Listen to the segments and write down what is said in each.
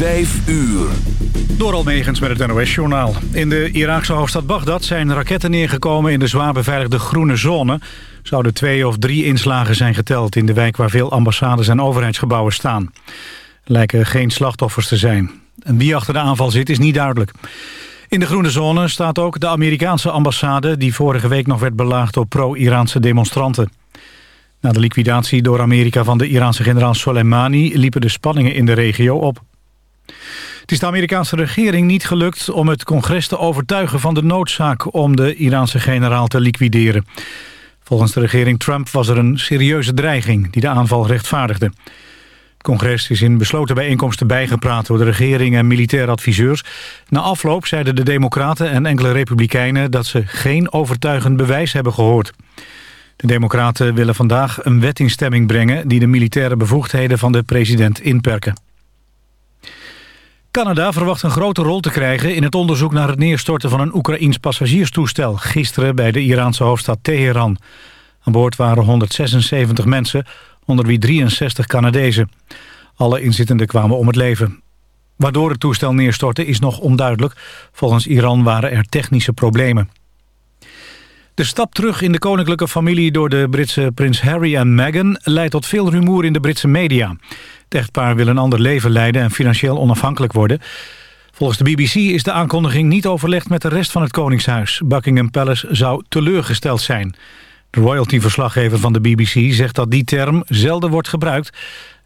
Vijf uur. Door Almegens met het NOS-journaal. In de Iraakse hoofdstad Bagdad zijn raketten neergekomen in de zwaar beveiligde groene zone. Zouden twee of drie inslagen zijn geteld in de wijk waar veel ambassades en overheidsgebouwen staan. Er lijken geen slachtoffers te zijn. Wie achter de aanval zit is niet duidelijk. In de groene zone staat ook de Amerikaanse ambassade... die vorige week nog werd belaagd door pro-Iraanse demonstranten. Na de liquidatie door Amerika van de Iraanse generaal Soleimani... liepen de spanningen in de regio op. Het is de Amerikaanse regering niet gelukt om het congres te overtuigen van de noodzaak om de Iraanse generaal te liquideren. Volgens de regering Trump was er een serieuze dreiging die de aanval rechtvaardigde. Het congres is in besloten bijeenkomsten bijgepraat door de regering en militaire adviseurs. Na afloop zeiden de democraten en enkele republikeinen dat ze geen overtuigend bewijs hebben gehoord. De democraten willen vandaag een wet in stemming brengen die de militaire bevoegdheden van de president inperken. Canada verwacht een grote rol te krijgen in het onderzoek naar het neerstorten van een Oekraïns passagierstoestel gisteren bij de Iraanse hoofdstad Teheran. Aan boord waren 176 mensen, onder wie 63 Canadezen. Alle inzittenden kwamen om het leven. Waardoor het toestel neerstortte is nog onduidelijk. Volgens Iran waren er technische problemen. De stap terug in de koninklijke familie door de Britse prins Harry en Meghan... leidt tot veel rumoer in de Britse media. Het echtpaar wil een ander leven leiden en financieel onafhankelijk worden. Volgens de BBC is de aankondiging niet overlegd met de rest van het Koningshuis. Buckingham Palace zou teleurgesteld zijn. De royalty-verslaggever van de BBC zegt dat die term zelden wordt gebruikt...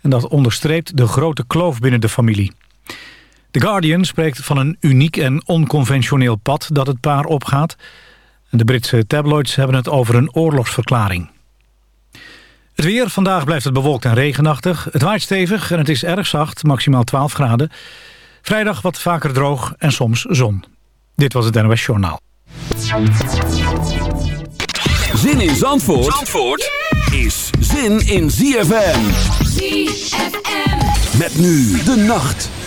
en dat onderstreept de grote kloof binnen de familie. The Guardian spreekt van een uniek en onconventioneel pad dat het paar opgaat... De Britse tabloids hebben het over een oorlogsverklaring. Het weer. Vandaag blijft het bewolkt en regenachtig. Het waait stevig en het is erg zacht, maximaal 12 graden. Vrijdag wat vaker droog en soms zon. Dit was het NOS Journaal. Zin in Zandvoort, Zandvoort is zin in ZFM. ZFM. Met nu de nacht.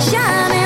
shining.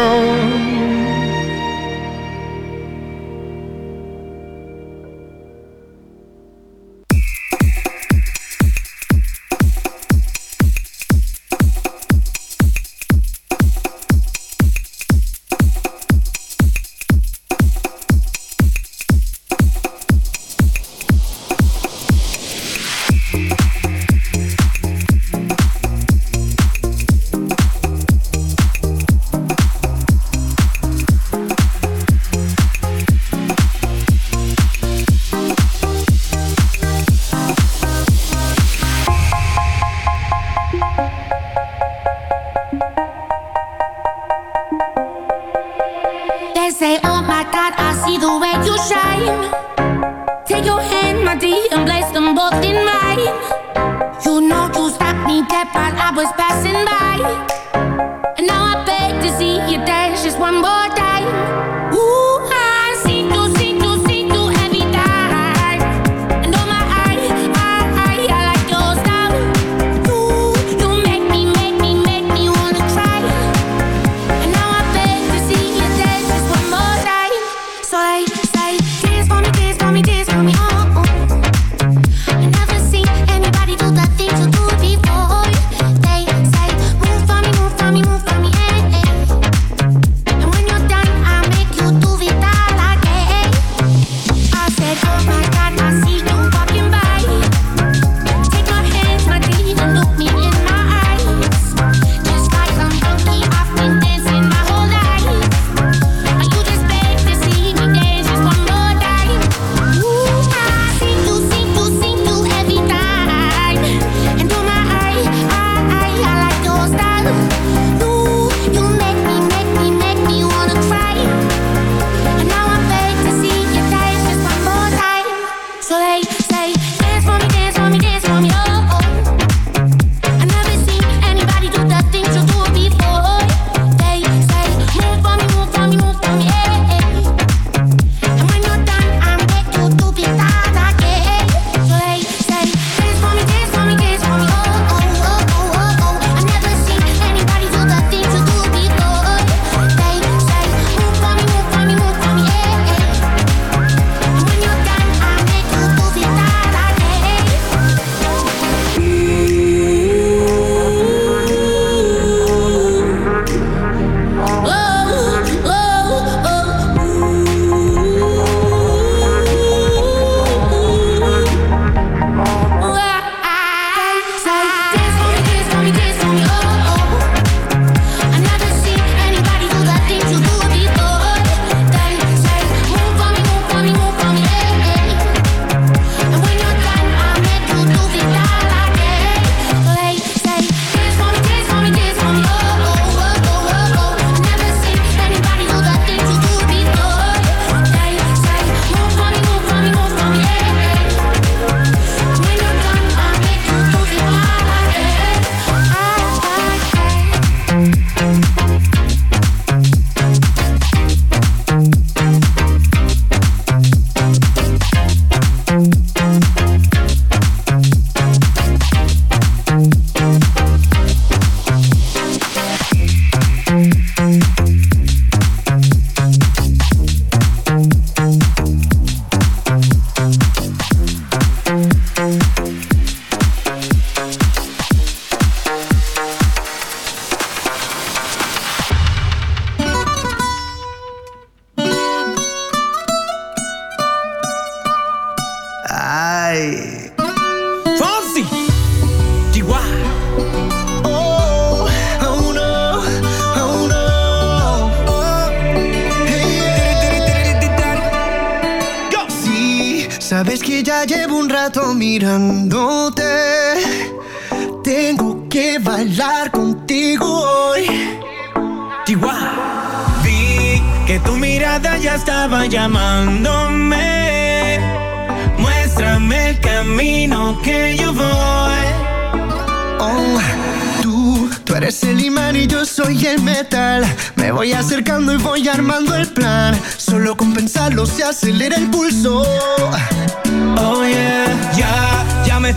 Girl.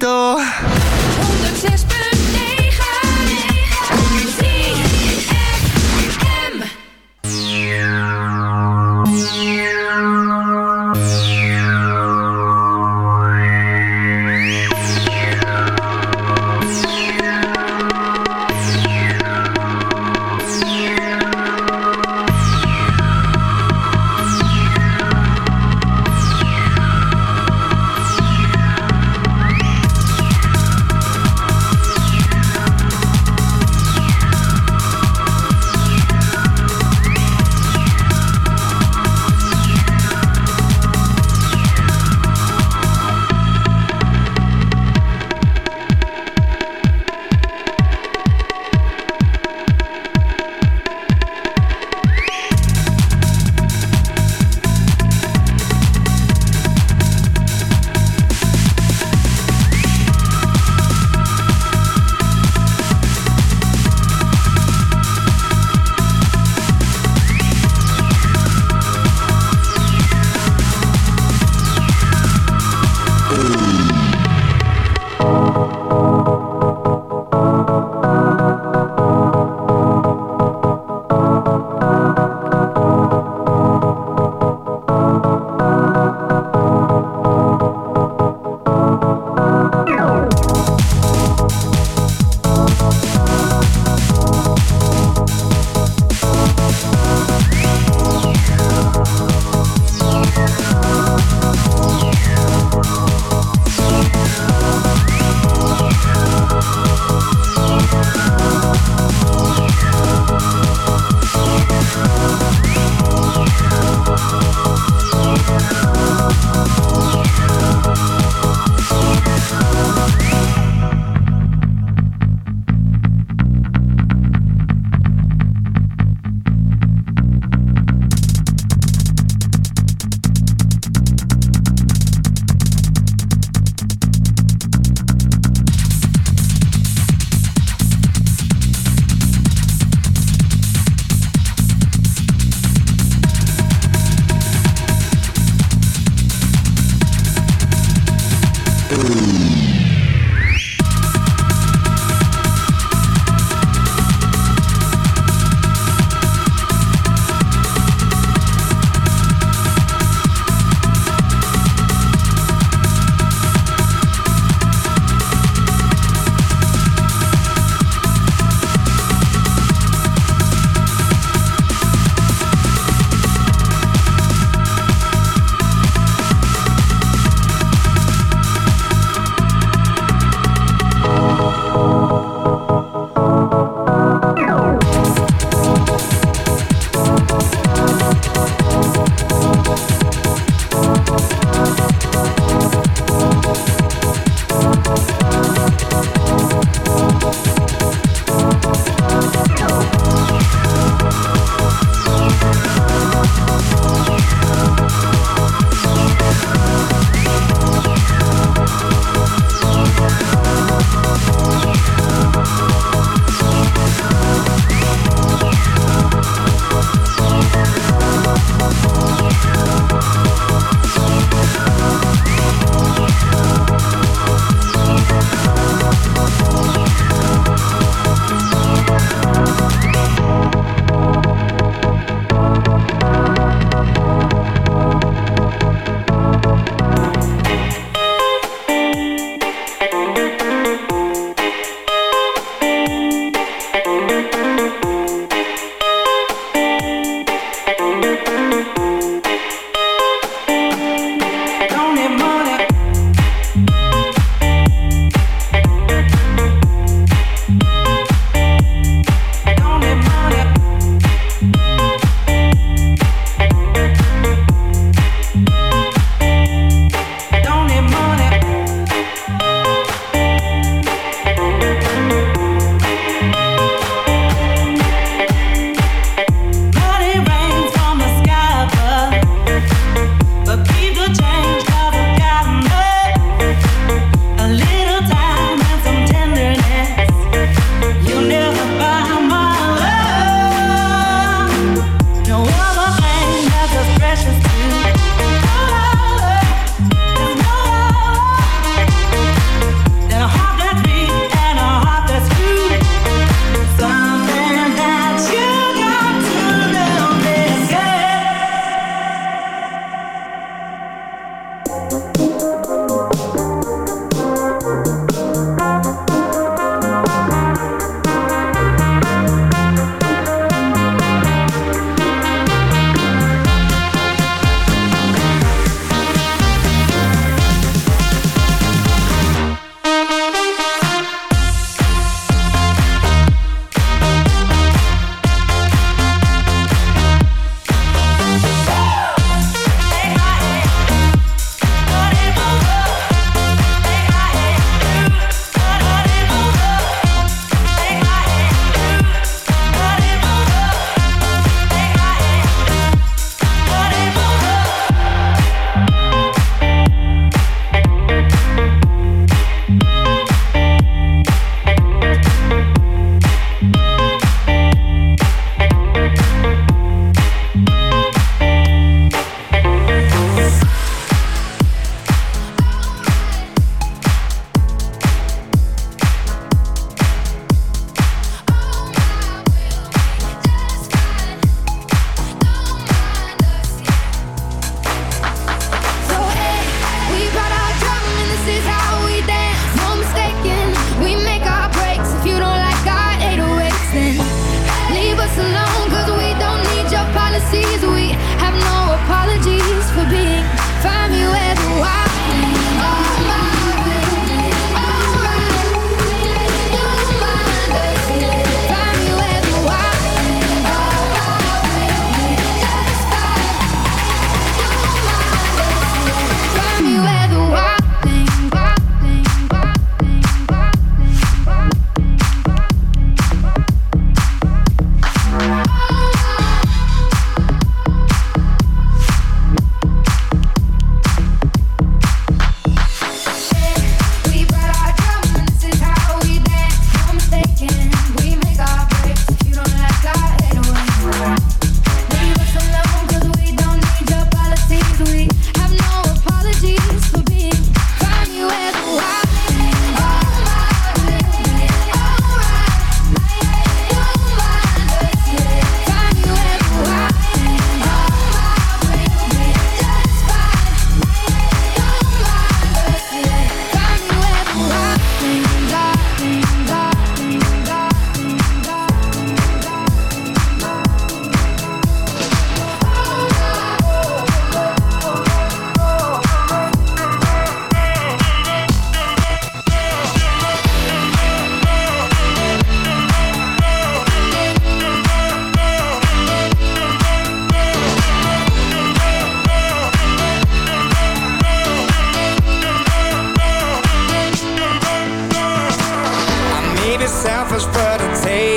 イト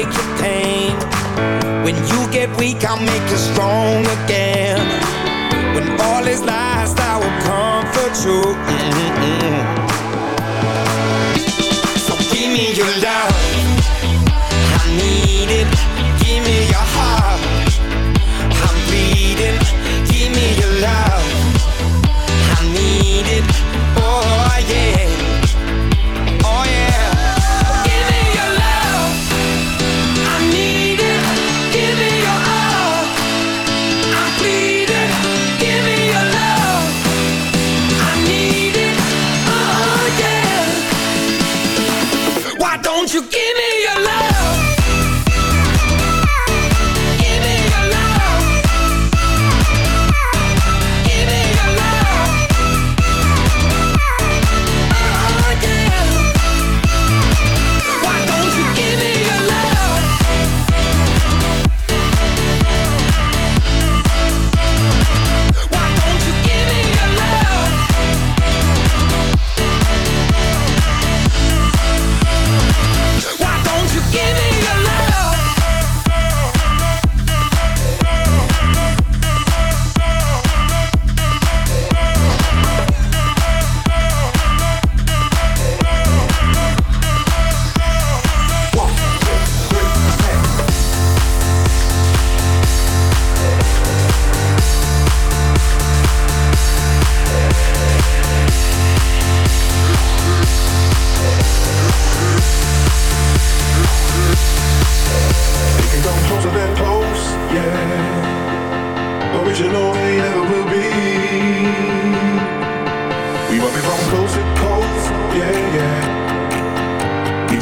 take your pain. When you get weak, I'll make you strong again. When all is lost, I will comfort you.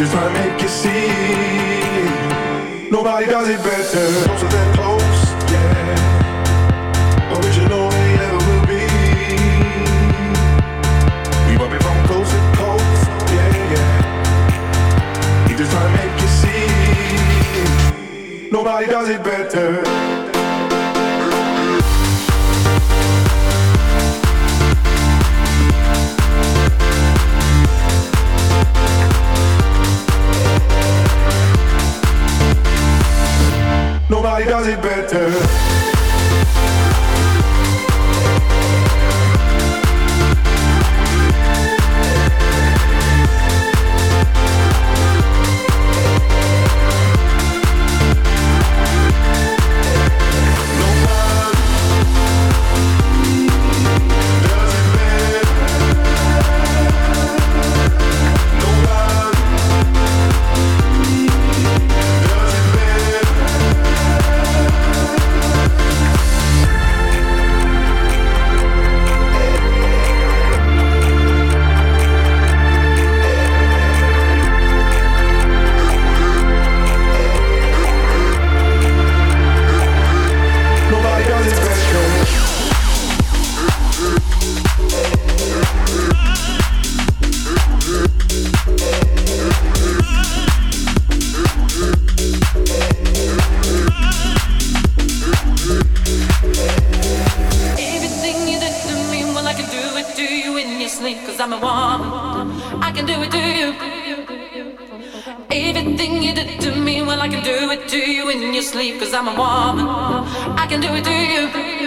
just trying to make you see. Nobody does it better. Closer than close, yeah. Original we ever will be. We bump it from close to close, yeah, yeah. He just trying to make you see. Nobody does it better. does it better. You in your sleep, cause I'm a woman. I can do it to you.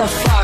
The fuck?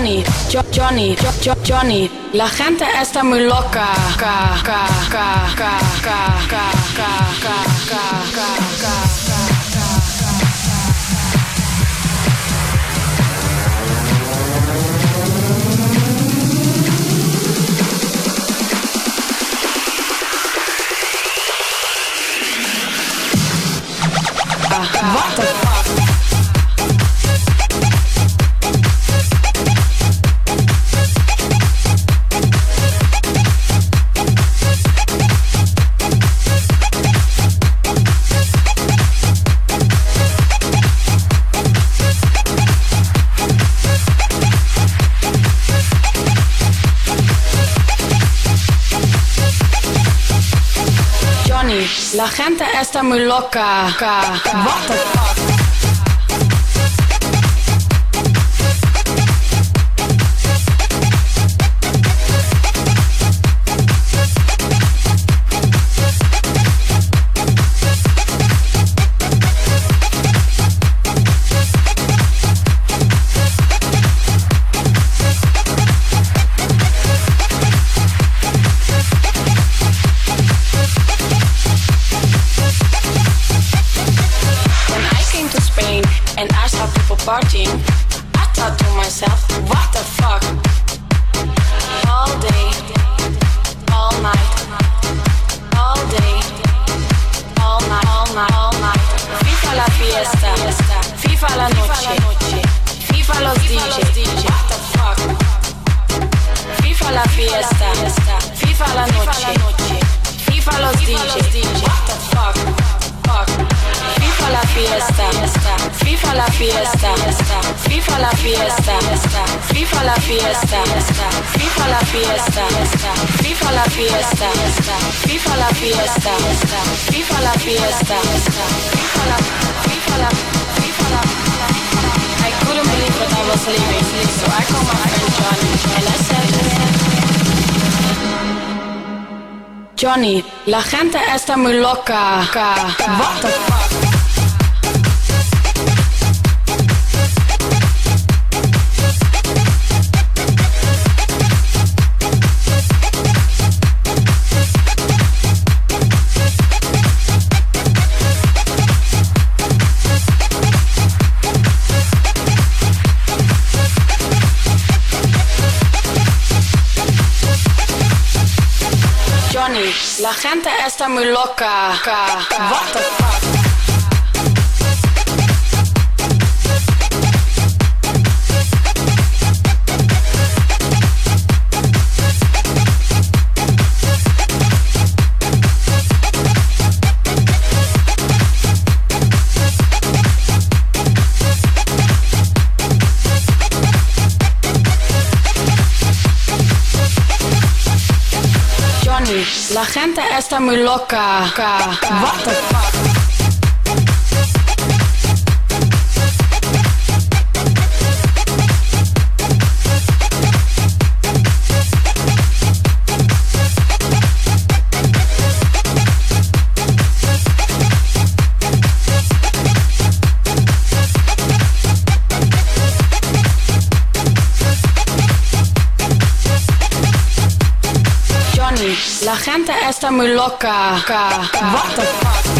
Johnny, jo Johnny, jo jo Johnny. La gente está muy loca. Ka, ka, ka, ka, ka, ka, ka, ka, ka, ka, ka. Está muy loca. What the gente está muy loca. What? Está muy loca. Está muy loca. What the? me loca. What the fuck?